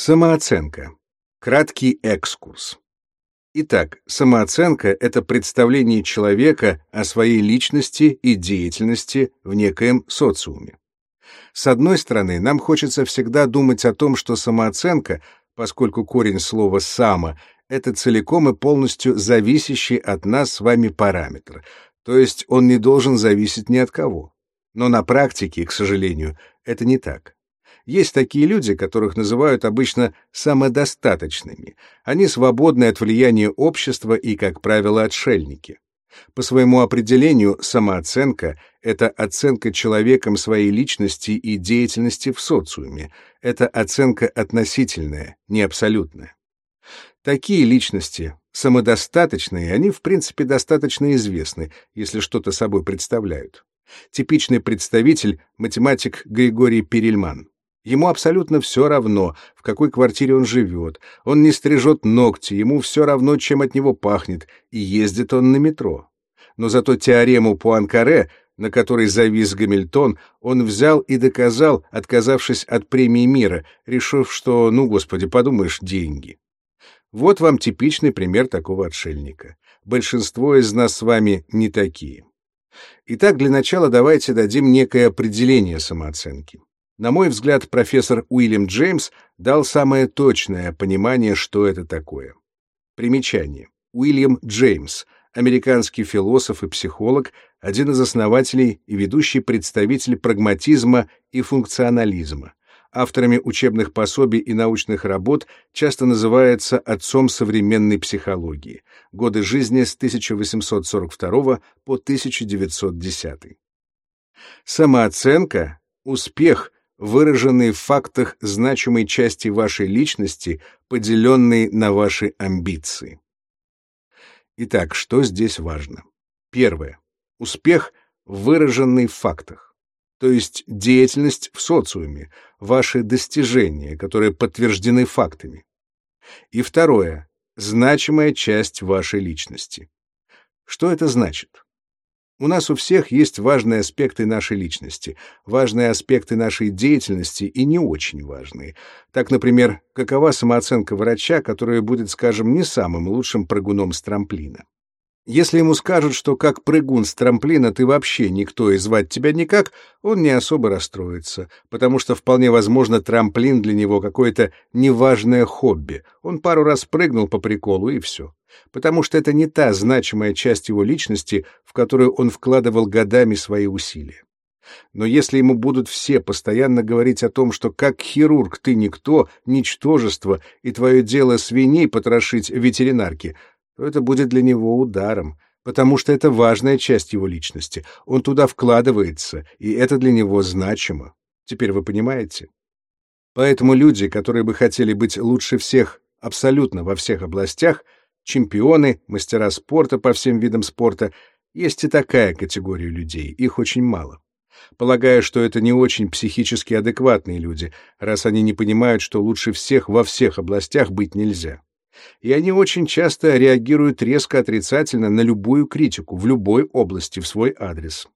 Самооценка. Краткий экскурс. Итак, самооценка — это представление человека о своей личности и деятельности в некоем социуме. С одной стороны, нам хочется всегда думать о том, что самооценка, поскольку корень слова «само» — это целиком и полностью зависящий от нас с вами параметр, то есть он не должен зависеть ни от кого. Но на практике, к сожалению, это не так. Есть такие люди, которых называют обычно самодостаточными. Они свободны от влияния общества и, как правило, отшельники. По своему определению, самооценка — это оценка человеком своей личности и деятельности в социуме. Это оценка относительная, не абсолютная. Такие личности, самодостаточные, они, в принципе, достаточно известны, если что-то собой представляют. Типичный представитель — математик Григорий Перельман. Ему абсолютно все равно, в какой квартире он живет, он не стрижет ногти, ему все равно, чем от него пахнет, и ездит он на метро. Но зато теорему Пуанкаре, на которой завис Гамильтон, он взял и доказал, отказавшись от премии мира, решив, что, ну, господи, подумаешь, деньги. Вот вам типичный пример такого отшельника. Большинство из нас с вами не такие. Итак, для начала давайте дадим некое определение самооценки. На мой взгляд, профессор Уильям Джеймс дал самое точное понимание, что это такое. Примечание. Уильям Джеймс, американский философ и психолог, один из основателей и ведущий представитель прагматизма и функционализма. Авторами учебных пособий и научных работ часто называется отцом современной психологии. Годы жизни с 1842 по 1910. Самооценка, успех — выраженные в фактах значимой части вашей личности, поделенные на ваши амбиции. Итак, что здесь важно? Первое. Успех, выраженный в фактах, то есть деятельность в социуме, ваши достижения, которые подтверждены фактами. И второе. Значимая часть вашей личности. Что это значит? У нас у всех есть важные аспекты нашей личности, важные аспекты нашей деятельности и не очень важные. Так, например, какова самооценка врача, которая будет, скажем, не самым лучшим прыгуном с трамплина. Если ему скажут, что как прыгун с трамплина ты вообще никто и звать тебя никак, он не особо расстроится, потому что вполне возможно трамплин для него какое-то неважное хобби. Он пару раз прыгнул по приколу и все. Потому что это не та значимая часть его личности, в которую он вкладывал годами свои усилия. Но если ему будут все постоянно говорить о том, что как хирург ты никто, ничтожество, и твое дело свиней потрошить в ветеринарке, то это будет для него ударом, потому что это важная часть его личности. Он туда вкладывается, и это для него значимо. Теперь вы понимаете? Поэтому люди, которые бы хотели быть лучше всех абсолютно во всех областях, чемпионы, мастера спорта по всем видам спорта, есть и такая категория людей, их очень мало. Полагаю, что это не очень психически адекватные люди, раз они не понимают, что лучше всех во всех областях быть нельзя и они очень часто реагируют резко отрицательно на любую критику в любой области в свой адрес.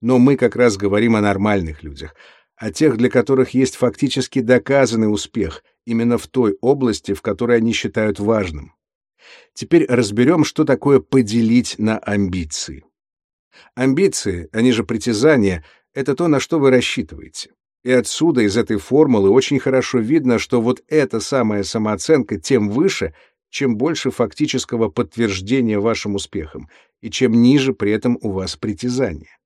Но мы как раз говорим о нормальных людях, о тех, для которых есть фактически доказанный успех именно в той области, в которой они считают важным. Теперь разберем, что такое поделить на амбиции. Амбиции, они же притязания, это то, на что вы рассчитываете. И отсюда, из этой формулы, очень хорошо видно, что вот эта самая самооценка тем выше, чем больше фактического подтверждения вашим успехам, и чем ниже при этом у вас притязания.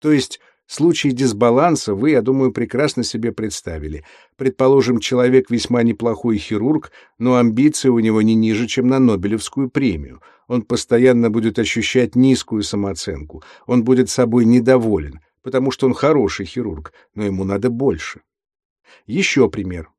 То есть, случай дисбаланса вы, я думаю, прекрасно себе представили. Предположим, человек весьма неплохой хирург, но амбиции у него не ниже, чем на Нобелевскую премию. Он постоянно будет ощущать низкую самооценку, он будет собой недоволен, потому что он хороший хирург, но ему надо больше. Еще пример.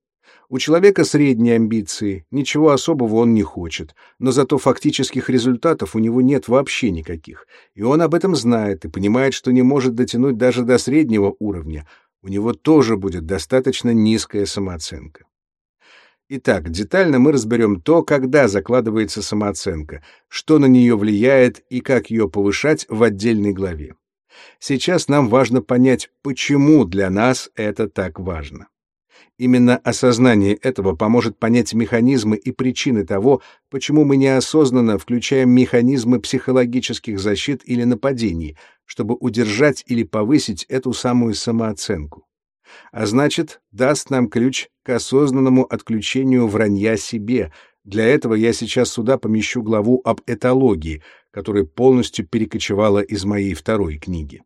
У человека средние амбиции, ничего особого он не хочет, но зато фактических результатов у него нет вообще никаких, и он об этом знает и понимает, что не может дотянуть даже до среднего уровня, у него тоже будет достаточно низкая самооценка. Итак, детально мы разберем то, когда закладывается самооценка, что на нее влияет и как ее повышать в отдельной главе. Сейчас нам важно понять, почему для нас это так важно. Именно осознание этого поможет понять механизмы и причины того, почему мы неосознанно включаем механизмы психологических защит или нападений, чтобы удержать или повысить эту самую самооценку. А значит, даст нам ключ к осознанному отключению вранья себе. Для этого я сейчас сюда помещу главу об этологии, которая полностью перекочевала из моей второй книги.